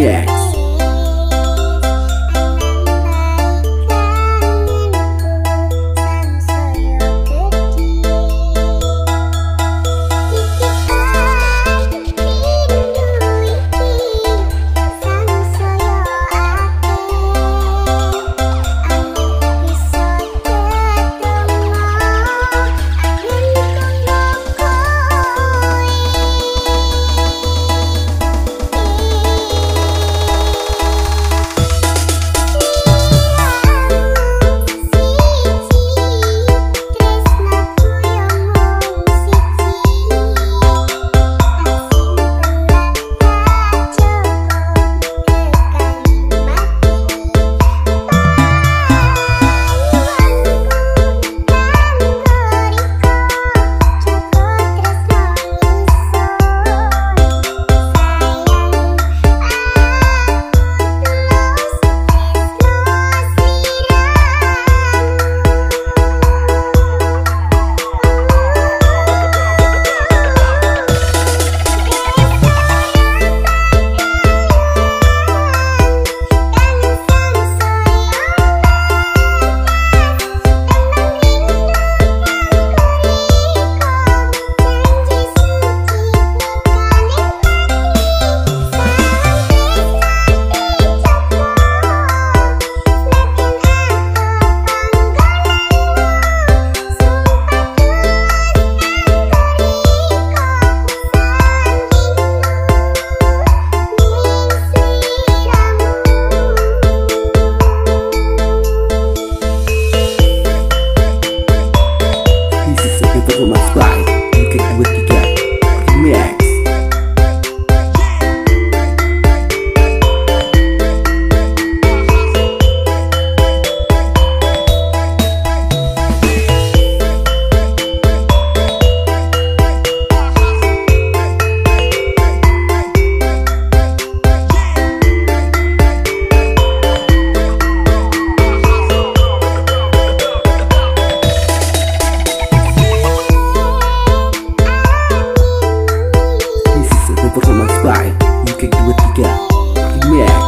Remix Yeah.